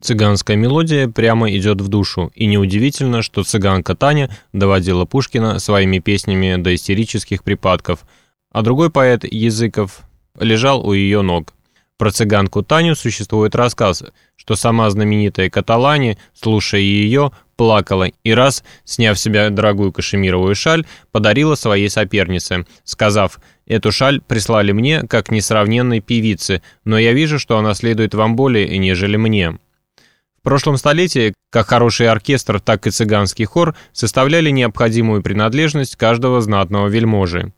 Цыганская мелодия прямо идет в душу, и неудивительно, что цыганка Таня доводила Пушкина своими песнями до истерических припадков, а другой поэт Языков лежал у ее ног. Про цыганку Таню существует рассказ, что сама знаменитая Каталани, слушая ее, плакала и раз, сняв себя дорогую кашемировую шаль, подарила своей сопернице, сказав «Эту шаль прислали мне, как несравненной певице, но я вижу, что она следует вам более, нежели мне». Прошлом столетии как хороший оркестр, так и цыганский хор составляли необходимую принадлежность каждого знатного вельможи.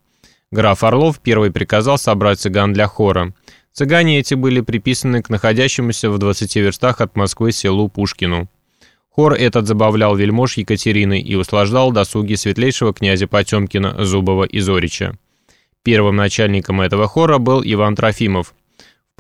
Граф Орлов первый приказал собрать цыган для хора. Цыгане эти были приписаны к находящемуся в 20 верстах от Москвы селу Пушкину. Хор этот забавлял вельмож Екатерины и услаждал досуги светлейшего князя Потемкина, Зубова и Зорича. Первым начальником этого хора был Иван Трофимов.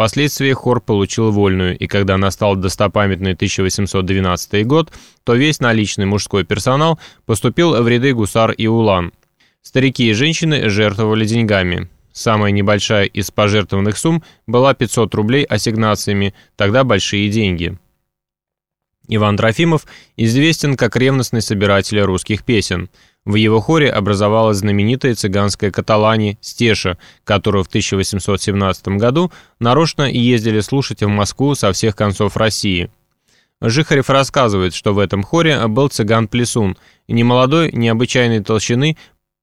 Впоследствии хор получил вольную, и когда настал достопамятный 1812 год, то весь наличный мужской персонал поступил в ряды гусар и улан. Старики и женщины жертвовали деньгами. Самая небольшая из пожертвованных сумм была 500 рублей ассигнациями, тогда большие деньги. Иван Трофимов известен как ревностный собиратель русских песен. В его хоре образовалась знаменитая цыганская каталани «Стеша», которую в 1817 году нарочно ездили слушать в Москву со всех концов России. Жихарев рассказывает, что в этом хоре был цыган-плесун, немолодой, необычайной толщины,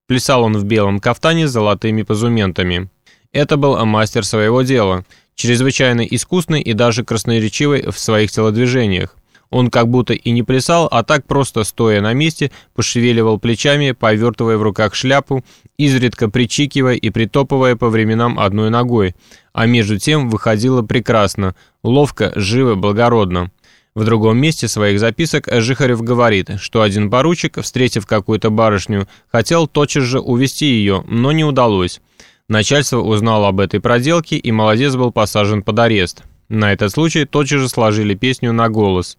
Плясал он в белом кафтане с золотыми позументами. Это был мастер своего дела, чрезвычайно искусный и даже красноречивый в своих телодвижениях. Он как будто и не плясал, а так просто, стоя на месте, пошевеливал плечами, повертывая в руках шляпу, изредка причикивая и притопывая по временам одной ногой, а между тем выходило прекрасно, ловко, живо, благородно. В другом месте своих записок Жихарев говорит, что один поручик, встретив какую-то барышню, хотел тотчас же увести ее, но не удалось. Начальство узнало об этой проделке, и молодец был посажен под арест. На этот случай тотчас же сложили песню на голос.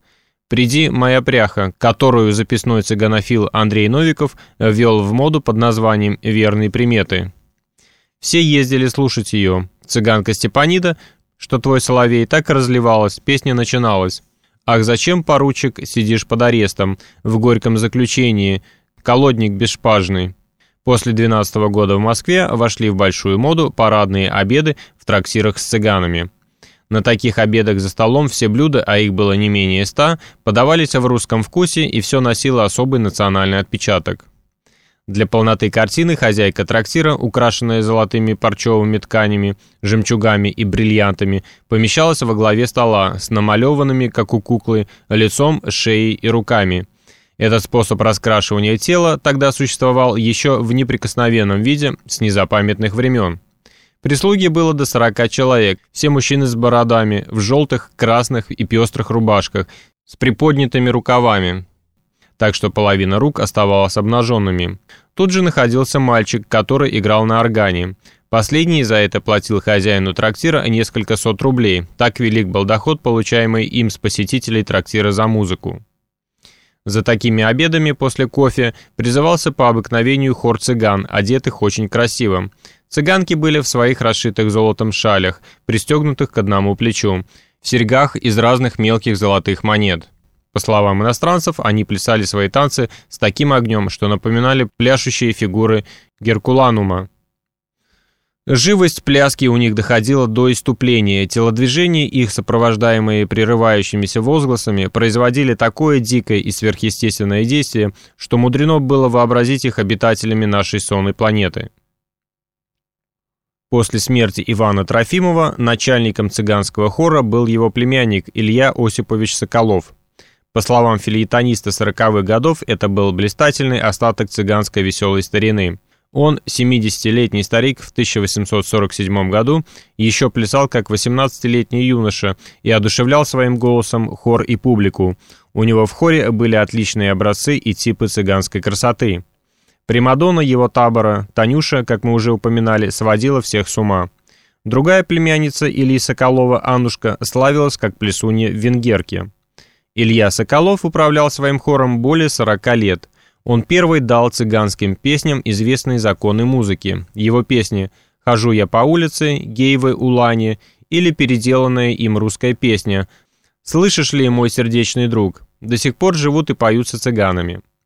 «Приди, моя пряха», которую записной цыганофил Андрей Новиков ввел в моду под названием «Верные приметы». Все ездили слушать ее. Цыганка Степанида, что твой соловей так разливалась, песня начиналась. Ах, зачем, поручик, сидишь под арестом, в горьком заключении, колодник бесшпажный? После 12 -го года в Москве вошли в большую моду парадные обеды в трактирах с цыганами. На таких обедах за столом все блюда, а их было не менее ста, подавались в русском вкусе и все носило особый национальный отпечаток. Для полноты картины хозяйка трактира, украшенная золотыми парчевыми тканями, жемчугами и бриллиантами, помещалась во главе стола с намалеванными, как у куклы, лицом, шеей и руками. Этот способ раскрашивания тела тогда существовал еще в неприкосновенном виде с незапамятных времен. Прислуги было до 40 человек, все мужчины с бородами, в желтых, красных и пестрых рубашках, с приподнятыми рукавами, так что половина рук оставалась обнаженными. Тут же находился мальчик, который играл на органе. Последний за это платил хозяину трактира несколько сот рублей. Так велик был доход, получаемый им с посетителей трактира за музыку. За такими обедами после кофе призывался по обыкновению хор цыган, одетых очень красиво. Цыганки были в своих расшитых золотом шалях, пристегнутых к одному плечу, в серьгах из разных мелких золотых монет. По словам иностранцев, они плясали свои танцы с таким огнем, что напоминали пляшущие фигуры Геркуланума. Живость пляски у них доходила до иступления, телодвижения их, сопровождаемые прерывающимися возгласами, производили такое дикое и сверхъестественное действие, что мудрено было вообразить их обитателями нашей сонной планеты. После смерти Ивана Трофимова начальником цыганского хора был его племянник Илья Осипович Соколов – по словам филеетониста 40-х годов, это был блистательный остаток цыганской веселой старины. Он, 70-летний старик, в 1847 году еще плясал как 18-летний юноша и одушевлял своим голосом хор и публику. У него в хоре были отличные образцы и типы цыганской красоты. Примадонна его табора, Танюша, как мы уже упоминали, сводила всех с ума. Другая племянница Ильи Соколова, Аннушка, славилась как плесунья в венгерке. Илья Соколов управлял своим хором более 40 лет. Он первый дал цыганским песням известные законы музыки. Его песни «Хожу я по улице», «Гейвы Улане» или переделанная им русская песня Слышишь ли, мой сердечный друг, до сих пор живут и поют со цыганами.